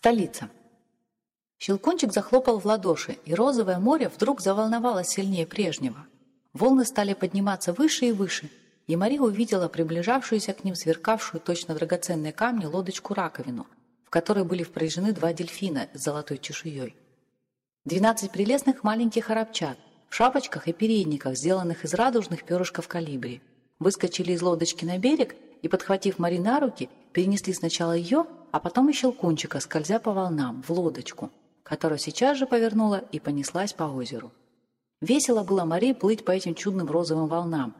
Столица. Щелкунчик захлопал в ладоши, и розовое море вдруг заволновалось сильнее прежнего. Волны стали подниматься выше и выше, и Мария увидела приближавшуюся к ним сверкавшую точно драгоценные камни лодочку-раковину, в которой были впряжены два дельфина с золотой чешуей. Двенадцать прелестных маленьких арабчат в шапочках и передниках, сделанных из радужных перышков калибри, выскочили из лодочки на берег и, подхватив Мари на руки, перенесли сначала ее, а потом и Щелкунчика, скользя по волнам, в лодочку, которая сейчас же повернула и понеслась по озеру. Весело было Марии плыть по этим чудным розовым волнам,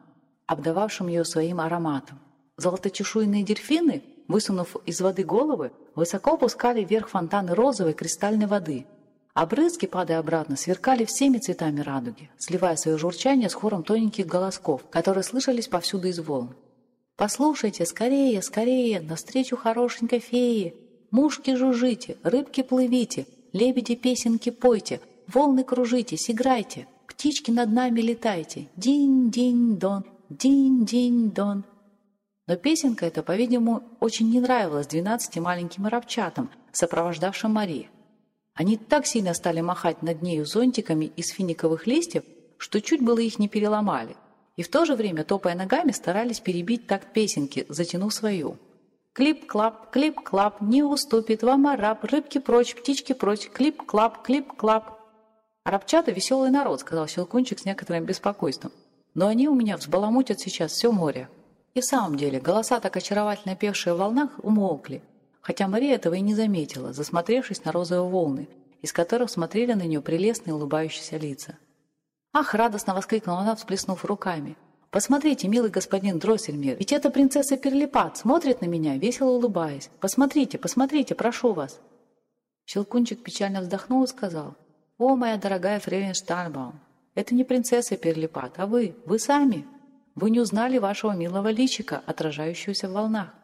обдававшим ее своим ароматом. Золоточешуйные дельфины, высунув из воды головы, высоко пускали вверх фонтаны розовой кристальной воды, а брызги, падая обратно, сверкали всеми цветами радуги, сливая свое журчание с хором тоненьких голосков, которые слышались повсюду из волн. Послушайте, скорее, скорее, навстречу хорошенькой фее. Мушки жужжите, рыбки плывите, лебеди песенки пойте, волны кружитесь, играйте, птички над нами летайте. Динь-динь-дон, динь-динь-дон. Но песенка эта, по-видимому, очень не нравилась двенадцати маленьким рабчатам, сопровождавшим Мари. Они так сильно стали махать над нею зонтиками из финиковых листьев, что чуть было их не переломали – и в то же время, топая ногами, старались перебить такт песенки, затянув свою. Клип-клап, клип-клап, не уступит вам араб, рыбки прочь, птички прочь, клип-клап, клип-клап. Арабчата – веселый народ, сказал Щелкунчик с некоторым беспокойством. Но они у меня взбаламутят сейчас все море. И в самом деле, голоса, так очаровательно певшие в волнах, умолкли, хотя Мария этого и не заметила, засмотревшись на розовые волны, из которых смотрели на нее прелестные улыбающиеся лица. «Ах!» — радостно воскликнула она, всплеснув руками. «Посмотрите, милый господин Дроссельмир, ведь эта принцесса Перлипат смотрит на меня, весело улыбаясь. Посмотрите, посмотрите, прошу вас!» Щелкунчик печально вздохнул и сказал, «О, моя дорогая фрейлин Штарбаум, это не принцесса Перлипат, а вы, вы сами. Вы не узнали вашего милого личика, отражающегося в волнах».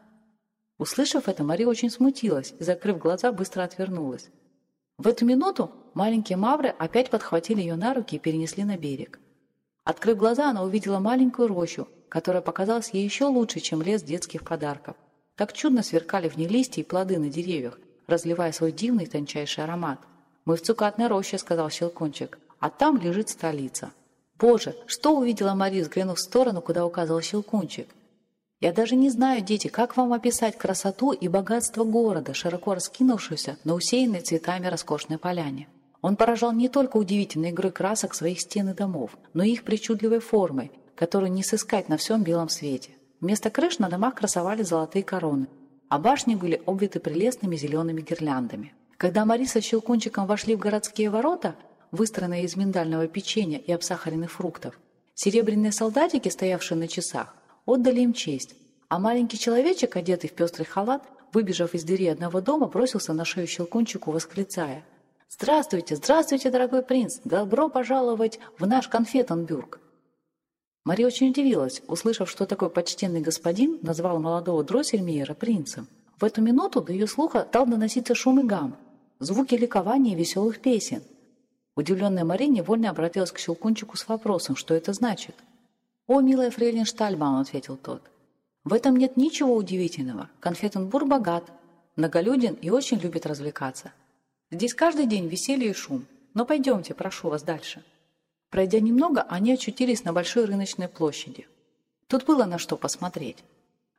Услышав это, Мария очень смутилась и, закрыв глаза, быстро отвернулась. В эту минуту маленькие мавры опять подхватили ее на руки и перенесли на берег. Открыв глаза, она увидела маленькую рощу, которая показалась ей еще лучше, чем лес детских подарков. Так чудно сверкали в ней листья и плоды на деревьях, разливая свой дивный тончайший аромат. «Мы в цукатной роще», — сказал Щелкунчик, — «а там лежит столица». «Боже, что увидела Мария, взглянув в сторону, куда указывал Щелкунчик?» Я даже не знаю, дети, как вам описать красоту и богатство города, широко раскинувшегося на усеянной цветами роскошной поляне. Он поражал не только удивительной игрой красок своих стен и домов, но и их причудливой формой, которую не сыскать на всем белом свете. Вместо крыш на домах красовали золотые короны, а башни были обвиты прелестными зелеными гирляндами. Когда Мариса с Щелкунчиком вошли в городские ворота, выстроенные из миндального печенья и обсахаренных фруктов, серебряные солдатики, стоявшие на часах, отдали им честь, а маленький человечек, одетый в пестрый халат, выбежав из двери одного дома, бросился на шею Щелкунчику, восклицая «Здравствуйте, здравствуйте, дорогой принц! Добро пожаловать в наш конфетенбюрг!» Мария очень удивилась, услышав, что такой почтенный господин назвал молодого Дроссельмейера принцем. В эту минуту до ее слуха стал доноситься шум и гам, звуки ликования и веселых песен. Удивленная Мария невольно обратилась к Щелкунчику с вопросом, что это значит – «О, милая фрейлин Штальбаум», — ответил тот. «В этом нет ничего удивительного. Конфетенбург богат, многолюден и очень любит развлекаться. Здесь каждый день веселье и шум. Но пойдемте, прошу вас, дальше». Пройдя немного, они очутились на большой рыночной площади. Тут было на что посмотреть.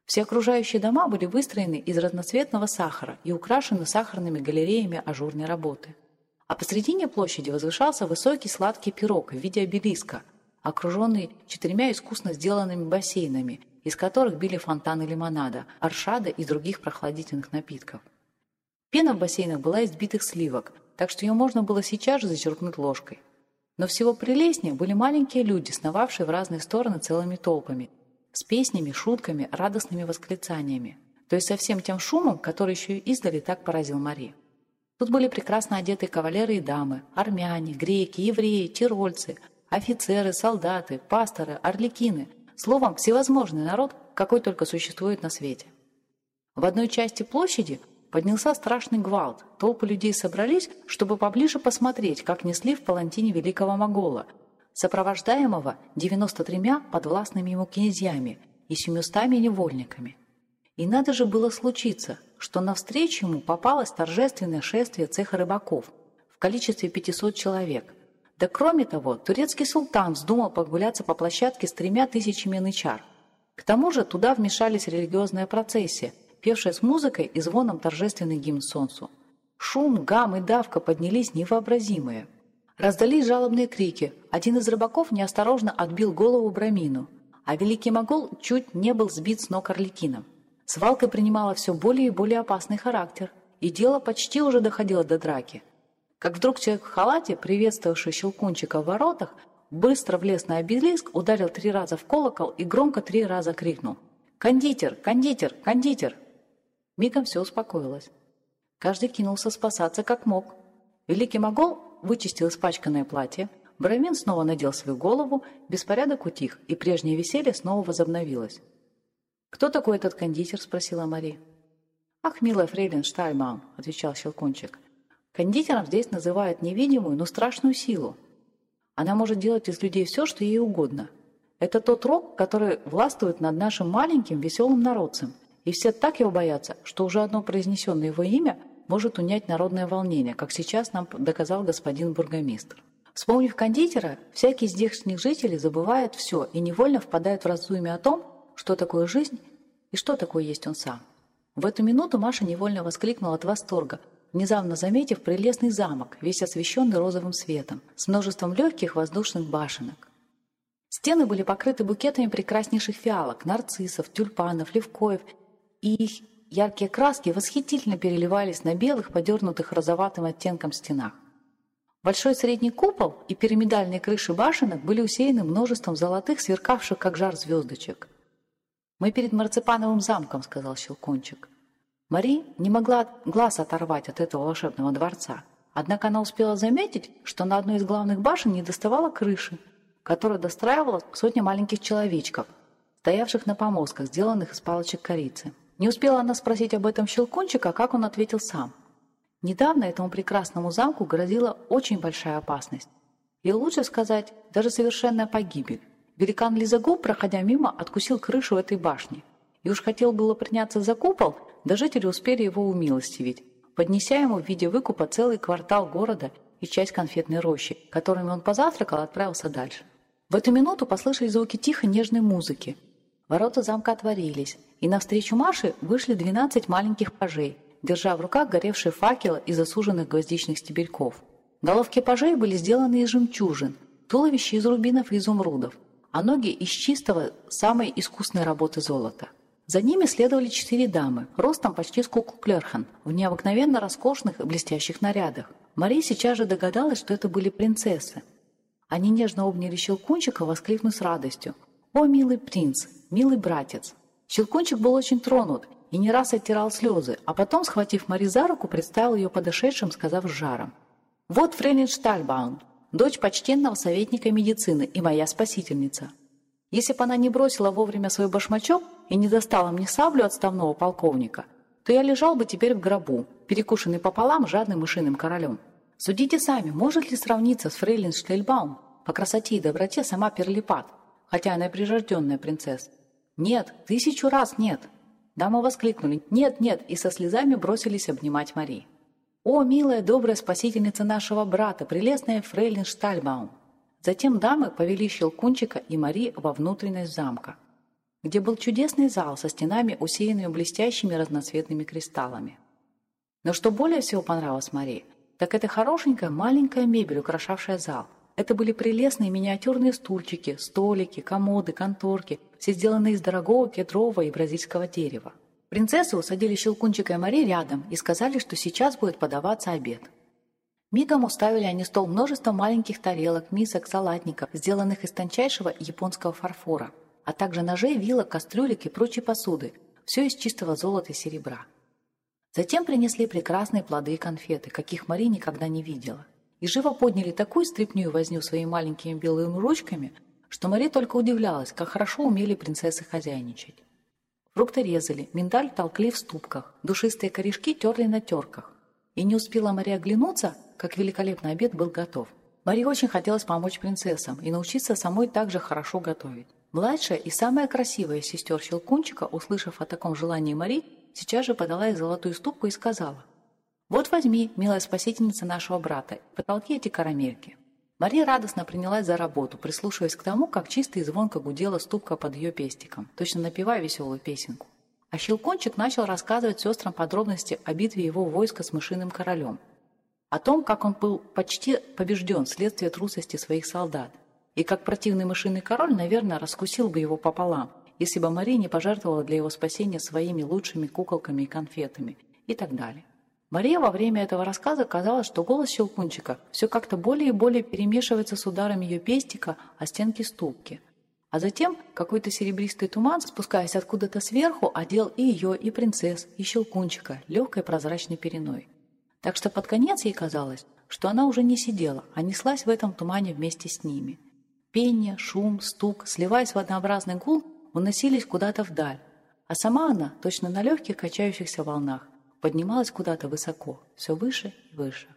Все окружающие дома были выстроены из разноцветного сахара и украшены сахарными галереями ажурной работы. А посредине площади возвышался высокий сладкий пирог в виде обелиска – окруженный четырьмя искусно сделанными бассейнами, из которых били фонтаны лимонада, аршада и других прохладительных напитков. Пена в бассейнах была из битых сливок, так что ее можно было сейчас же зачерпнуть ложкой. Но всего прелестнее были маленькие люди, сновавшие в разные стороны целыми толпами, с песнями, шутками, радостными восклицаниями. То есть со всем тем шумом, который еще и издали так поразил Мари. Тут были прекрасно одетые кавалеры и дамы, армяне, греки, евреи, тирольцы, офицеры, солдаты, пасторы, орликины, словом, всевозможный народ, какой только существует на свете. В одной части площади поднялся страшный гвалт. Толпы людей собрались, чтобы поближе посмотреть, как несли в палантине великого Могола, сопровождаемого 93 подвластными ему князьями и 700 невольниками. И надо же было случиться, что навстречу ему попалось торжественное шествие цеха рыбаков в количестве 500 человек. Да кроме того, турецкий султан вздумал погуляться по площадке с тремя тысячами нычар. К тому же туда вмешались религиозная процессия, певшая с музыкой и звоном торжественный гимн солнцу. Шум, гам и давка поднялись невообразимые. Раздались жалобные крики. Один из рыбаков неосторожно отбил голову Брамину, а великий могол чуть не был сбит с ног Орликином. Свалка принимала все более и более опасный характер, и дело почти уже доходило до драки. Как вдруг человек в халате, приветствовавший Щелкунчика в воротах, быстро влез на обелиск, ударил три раза в колокол и громко три раза крикнул «Кондитер! Кондитер! Кондитер!» Мигом все успокоилось. Каждый кинулся спасаться как мог. Великий могол вычистил испачканное платье, Брамин снова надел свою голову, беспорядок утих, и прежнее веселье снова возобновилось. «Кто такой этот кондитер?» – спросила Мари. «Ах, милая фрейлин Штальман», – отвечал Щелкунчик. «Кондитером здесь называют невидимую, но страшную силу. Она может делать из людей все, что ей угодно. Это тот рок, который властвует над нашим маленьким веселым народцем – и все так его боятся, что уже одно произнесенное его имя может унять народное волнение, как сейчас нам доказал господин бургомистр. Вспомнив кондитера, всякий из здешних жителей забывает все и невольно впадает в раздумье о том, что такое жизнь и что такое есть он сам. В эту минуту Маша невольно воскликнула от восторга, внезапно заметив прелестный замок, весь освещенный розовым светом, с множеством легких воздушных башенок. Стены были покрыты букетами прекраснейших фиалок, нарциссов, тюльпанов, левкоев и их яркие краски восхитительно переливались на белых, подернутых розоватым оттенком стенах. Большой средний купол и пирамидальные крыши башенок были усеяны множеством золотых, сверкавших как жар звездочек. «Мы перед марципановым замком», — сказал Щелкунчик. Мари не могла глаз оторвать от этого волшебного дворца. Однако она успела заметить, что на одной из главных башен не доставала крыши, которую достраивала сотня маленьких человечков, стоявших на помостках, сделанных из палочек корицы. Не успела она спросить об этом Щелкунчика, как он ответил сам. Недавно этому прекрасному замку грозила очень большая опасность. И лучше сказать, даже совершенная погибель. Великан Лизагуб, проходя мимо, откусил крышу этой башни. И уж хотел было приняться за купол, да жители успели его умилостивить, поднеся ему в виде выкупа целый квартал города и часть конфетной рощи, которыми он позавтракал и отправился дальше. В эту минуту послышались звуки тихой нежной музыки. Ворота замка отворились, и навстречу Маше вышли двенадцать маленьких пажей, держа в руках горевшие факелы из засуженных гвоздичных стебельков. Головки пажей были сделаны из жемчужин, туловища из рубинов и изумрудов, а ноги из чистого, самой искусной работы золота. За ними следовали четыре дамы, ростом почти с куклу Клерхан, в необыкновенно роскошных и блестящих нарядах. Мария сейчас же догадалась, что это были принцессы. Они нежно обняли Щелкунчика, воскликнув с радостью. «О, милый принц, милый братец, Щелкунчик был очень тронут и не раз оттирал слезы, а потом, схватив Мари за руку, представил ее подошедшим, сказав с жаром. «Вот Фрейлин Штальбаун, дочь почтенного советника медицины и моя спасительница. Если бы она не бросила вовремя свой башмачок и не достала мне саблю отставного полковника, то я лежал бы теперь в гробу, перекушенный пополам жадным мышиным королем. Судите сами, может ли сравниться с Фрейлин Штельбаум по красоте и доброте сама Перлипат, хотя она и прирожденная принцесса. «Нет, тысячу раз нет!» Дамы воскликнули «Нет, нет!» и со слезами бросились обнимать Мари. «О, милая, добрая спасительница нашего брата, прелестная фрейлин Штальбаум!» Затем дамы повели Щелкунчика и Мари во внутренность замка, где был чудесный зал со стенами, усеянными блестящими разноцветными кристаллами. Но что более всего понравилось Мари, так это хорошенькая маленькая мебель, украшавшая зал. Это были прелестные миниатюрные стульчики, столики, комоды, конторки, все сделаны из дорогого кедрового и бразильского дерева. Принцессу усадили Щелкунчика и Мари рядом и сказали, что сейчас будет подаваться обед. Мигом уставили они стол множество маленьких тарелок, мисок, салатников, сделанных из тончайшего японского фарфора, а также ножей, вилок, кастрюлек и прочей посуды, все из чистого золота и серебра. Затем принесли прекрасные плоды и конфеты, каких Мари никогда не видела. И живо подняли такую стряпню возню своими маленькими белыми ручками, что Мари только удивлялась, как хорошо умели принцессы хозяйничать. Фрукты резали, миндаль толкли в ступках, душистые корешки терли на терках. И не успела Мари оглянуться, как великолепный обед был готов. Мари очень хотелось помочь принцессам и научиться самой так же хорошо готовить. Младшая и самая красивая сестер Щелкунчика, услышав о таком желании Мари, сейчас же подала ей золотую ступку и сказала, «Вот возьми, милая спасительница нашего брата, потолки эти карамельки». Мария радостно принялась за работу, прислушиваясь к тому, как чисто и звонко гудела ступка под ее пестиком, точно напевая веселую песенку. А Щелкончик начал рассказывать сестрам подробности о битве его войска с мышиным королем, о том, как он был почти побежден вследствие трусости своих солдат, и как противный мышиный король, наверное, раскусил бы его пополам, если бы Мария не пожертвовала для его спасения своими лучшими куколками и конфетами, и так далее. Мария во время этого рассказа казалось, что голос Щелкунчика все как-то более и более перемешивается с ударами ее пестика о стенки ступки. А затем какой-то серебристый туман, спускаясь откуда-то сверху, одел и ее, и принцесс, и Щелкунчика легкой прозрачной переной. Так что под конец ей казалось, что она уже не сидела, а неслась в этом тумане вместе с ними. Пение, шум, стук, сливаясь в однообразный гул, уносились куда-то вдаль, а сама она, точно на легких качающихся волнах, поднималась куда-то высоко, все выше и выше.